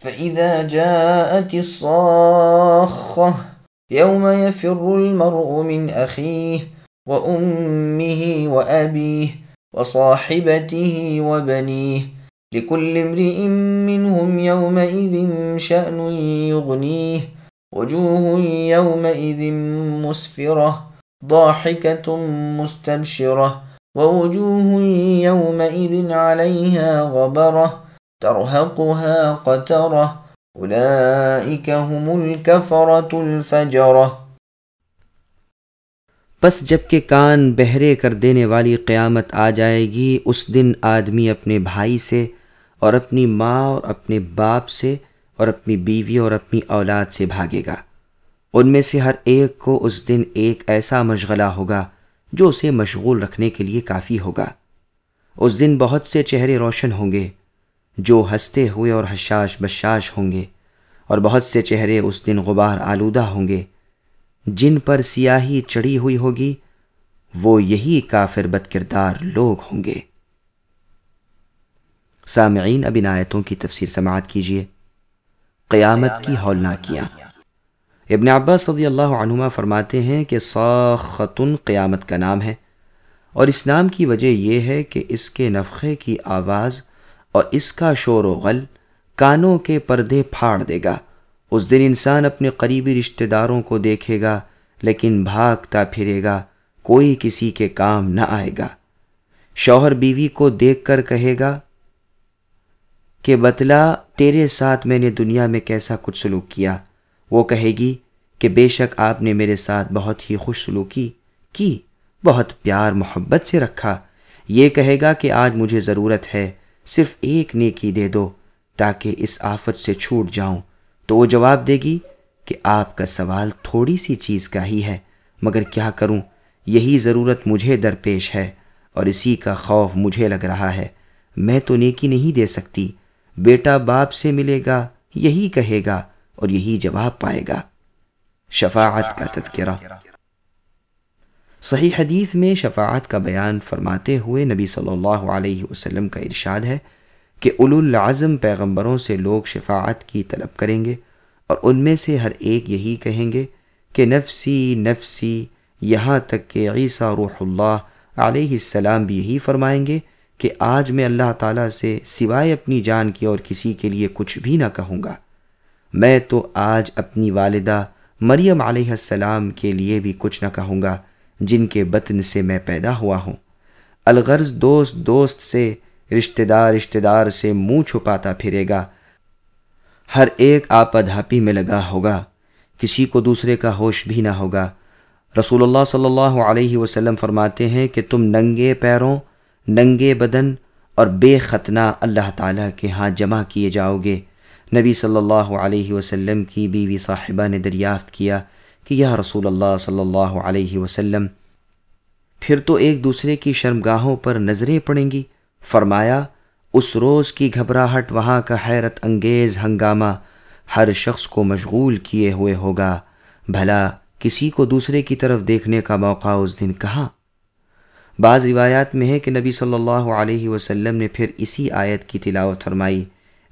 فإذا جاءت الصاخة يوم يفر المرء من أخيه وأمه وأبيه وصاحبته وبنيه لكل امرئ منهم يومئذ شأن يغنيه وجوه يومئذ مسفرة ضاحكة مستبشرة ووجوه يومئذ عليها غبرة ترهقها قترة، أولئك هم الكفرة الفجرة. پس جبکہ کان بہرے کر دینے والی قیامت آ جائے گی، اس دن آدمی اپنے بھائی سے اور اپنی ماں اور اپنے باپ سے اور اپنی بیوی اور اپنی اولاد سے بھاگے گا۔ ان میں سے ہر ایک کو اس دن ایک ایسا مشغلہ ہوگا جو اسے مشغول رکھنے کے لیے کافی ہوگا۔ اس دن بہت سے چہرے روشن ہوں گے۔ جو ہنستے ہوئے اور حشاش بشاش ہوں گے، اور بہت سے چہرے اس دن غبار آلودہ ہوں گے۔ جن پر سیاہی چڑھی ہوئی ہوگی، وہ یہی کافر بد کردار لوگ ہوں گے۔ سامعین، اب ان آیتوں کی تفسیر سماعت کیجیے قیامت کی ہولنا کیا ابن عباس صدی اللہ عنہما فرماتے ہیں کہ ساختن قیامت کا نام ہے، اور اس نام کی وجہ یہ ہے کہ اس کے نفخے کی آواز اور اس کا شور و غل کانوں کے پردے پھاڑ دے گا۔ اس دن انسان اپنے قریبی رشتہ داروں کو دیکھے گا، لیکن بھاگتا پھرے گا، کوئی کسی کے کام نہ آئے گا۔ شوہر بیوی کو دیکھ کر کہے گا کہ بتلا، تیرے ساتھ میں نے دنیا میں کیسا کچھ سلوک کیا؟ وہ کہے گی کہ بے شک آپ نے میرے ساتھ بہت ہی خوش سلوکی کی، بہت پیار محبت سے رکھا۔ یہ کہے گا کہ آج مجھے ضرورت ہے صرف ایک نیکی دے دو تاکہ اس آفت سے چھوٹ جاؤں۔ تو وہ جواب دے گی کہ آپ کا سوال تھوڑی سی چیز کا ہی ہے، مگر کیا کروں؟ یہی ضرورت مجھے درپیش ہے اور اسی کا خوف مجھے لگ رہا ہے۔ میں تو نیکی نہیں دے سکتی۔ بیٹا باپ سے ملے گا، یہی کہے گا اور یہی جواب پائے گا۔ شفاعت کا تذکرہ۔ صحیح حدیث میں شفاعت کا بیان فرماتے ہوئے نبی صلی اللہ علیہ وسلم کا ارشاد ہے کہ اولو العظم پیغمبروں سے لوگ شفاعت کی طلب کریں گے اور ان میں سے ہر ایک یہی کہیں گے کہ نفسی نفسی، یہاں تک کہ عیسیٰ روح اللہ علیہ السلام بھی یہی فرمائیں گے کہ آج میں اللہ تعالیٰ سے سوائے اپنی جان کی اور کسی کے لیے کچھ بھی نہ کہوں گا۔ میں تو آج اپنی والدہ مریم علیہ السلام کے لیے بھی کچھ نہ کہوں گا۔ جن کے بطن سے میں پیدا ہوا ہوں۔ الغرض دوست دوست سے رشتہ دار رشتہ دار سے منہ چھپاتا پھرے گا۔ ہر ایک آپا دھاپی میں لگا ہوگا۔ کسی کو دوسرے کا ہوش بھی نہ ہوگا۔ رسول اللہ صلی اللہ علیہ وسلم فرماتے ہیں کہ تم ننگے پیروں، ننگے بدن اور بے ختنہ اللہ تعالیٰ کے ہاں جمع کیے جاؤ گے۔ نبی صلی اللہ علیہ وسلم کی بیوی صاحبہ نے دریافت کیا کہ یا رسول اللہ صلی اللہ علیہ وسلم، پھر تو ایک دوسرے کی شرمگاہوں پر نظریں پڑیں گی۔ فرمایا، اس روز کی گھبراہٹ وہاں کا حیرت انگیز ہنگامہ ہر شخص کو مشغول کیے ہوئے ہوگا۔ بھلا، کسی کو دوسرے کی طرف دیکھنے کا موقع اس دن کہاں؟ بعض روایات میں ہے کہ نبی صلی اللہ علیہ وسلم نے پھر اسی آیت کی تلاوت فرمائی،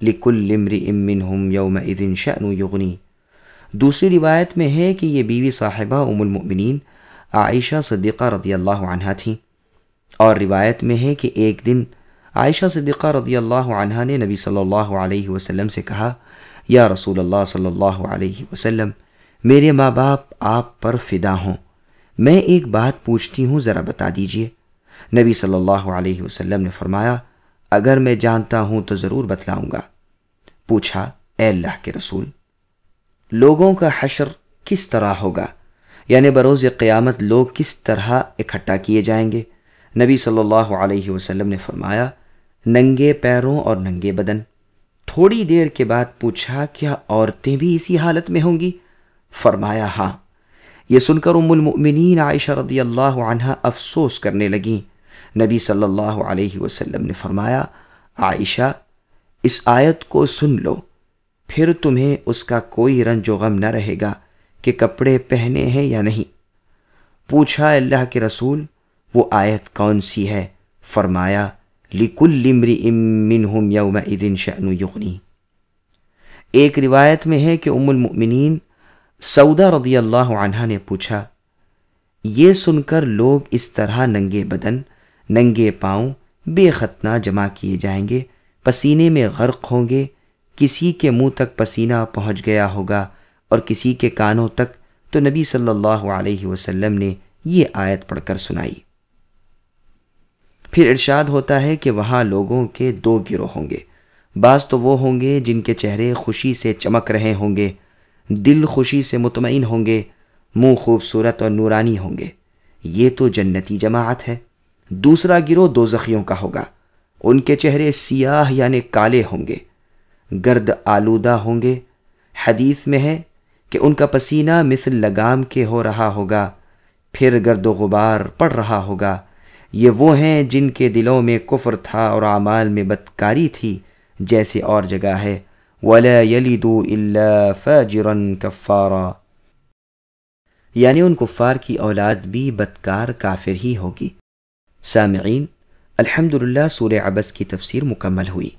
لکل امری امن ہم یوم ادن یغنی۔ دوسری روایت میں ہے کہ یہ بیوی صاحبہ ام المؤمنین عائشہ صدیقہ رضی اللہ عنہ تھیں۔ اور روایت میں ہے کہ ایک دن عائشہ صدیقہ رضی اللہ عنہ نے نبی صلی اللہ علیہ وسلم سے کہا، یا رسول اللہ صلی اللہ علیہ وسلم، میرے ماں باپ آپ پر فدا ہوں۔ میں ایک بات پوچھتی ہوں، ذرا بتا دیجیے۔ نبی صلی اللہ علیہ وسلم نے فرمایا، اگر میں جانتا ہوں تو ضرور بتلاؤں گا۔ پوچھا، اے اللہ کے رسول لوگوں کا حشر کس طرح ہوگا؟ یعنی بروز قیامت لوگ کس طرح اکٹھا کیے جائیں گے؟ نبی صلی اللہ علیہ وسلم نے فرمایا، ننگے پیروں اور ننگے بدن۔ تھوڑی دیر کے بعد پوچھا، کیا عورتیں بھی اسی حالت میں ہوں گی؟ فرمایا ہاں۔ یہ سن کر ام المؤمنین عائشہ رضی اللہ عنہ افسوس کرنے لگیں۔ نبی صلی اللہ علیہ وسلم نے فرمایا، عائشہ، اس آیت کو سن لو۔ پھر تمہیں اس کا کوئی رنج و غم نہ رہے گا کہ کپڑے پہنے ہیں یا نہیں۔ پوچھا اللہ کے رسول، وہ آیت کون سی ہے؟ فرمایا لکل لمری امن ہم یوم ادن شن یغنی ایک روایت میں ہے کہ ام المؤمنین سعودہ رضی اللہ عنہ نے پوچھا، یہ سن کر لوگ اس طرح ننگے بدن، ننگے پاؤں، بے ختنہ جمع کیے جائیں گے، پسینے میں غرق ہوں گے کسی کے منہ تک پسینہ پہنچ گیا ہوگا اور کسی کے کانوں تک تو نبی صلی اللہ علیہ وسلم نے یہ آیت پڑھ کر سنائی۔ پھر ارشاد ہوتا ہے کہ وہاں لوگوں کے دو گروہ ہوں گے۔ بعض تو وہ ہوں گے جن کے چہرے خوشی سے چمک رہے ہوں گے، دل خوشی سے مطمئن ہوں گے، منہ خوبصورت اور نورانی ہوں گے۔ یہ تو جنتی جماعت ہے۔ دوسرا گروہ دو زخیوں کا ہوگا۔ ان کے چہرے سیاہ یعنی کالے ہوں گے۔ گرد آلودہ ہوں گے۔ حدیث میں ہے کہ ان کا پسینہ مثل لگام کے ہو رہا ہوگا، پھر گرد و غبار پڑ رہا ہوگا۔ یہ وہ ہیں جن کے دلوں میں کفر تھا اور اعمال میں بدکاری تھی، جیسے اور جگہ ہے۔ ولا يلدوا الا فاجرا كفارا۔ یعنی ان کفار کی اولاد بھی بدکار کافر ہی ہوگی۔ سامعین الحمد للہ سورہ عبس کی تفسیر مکمل ہوئی۔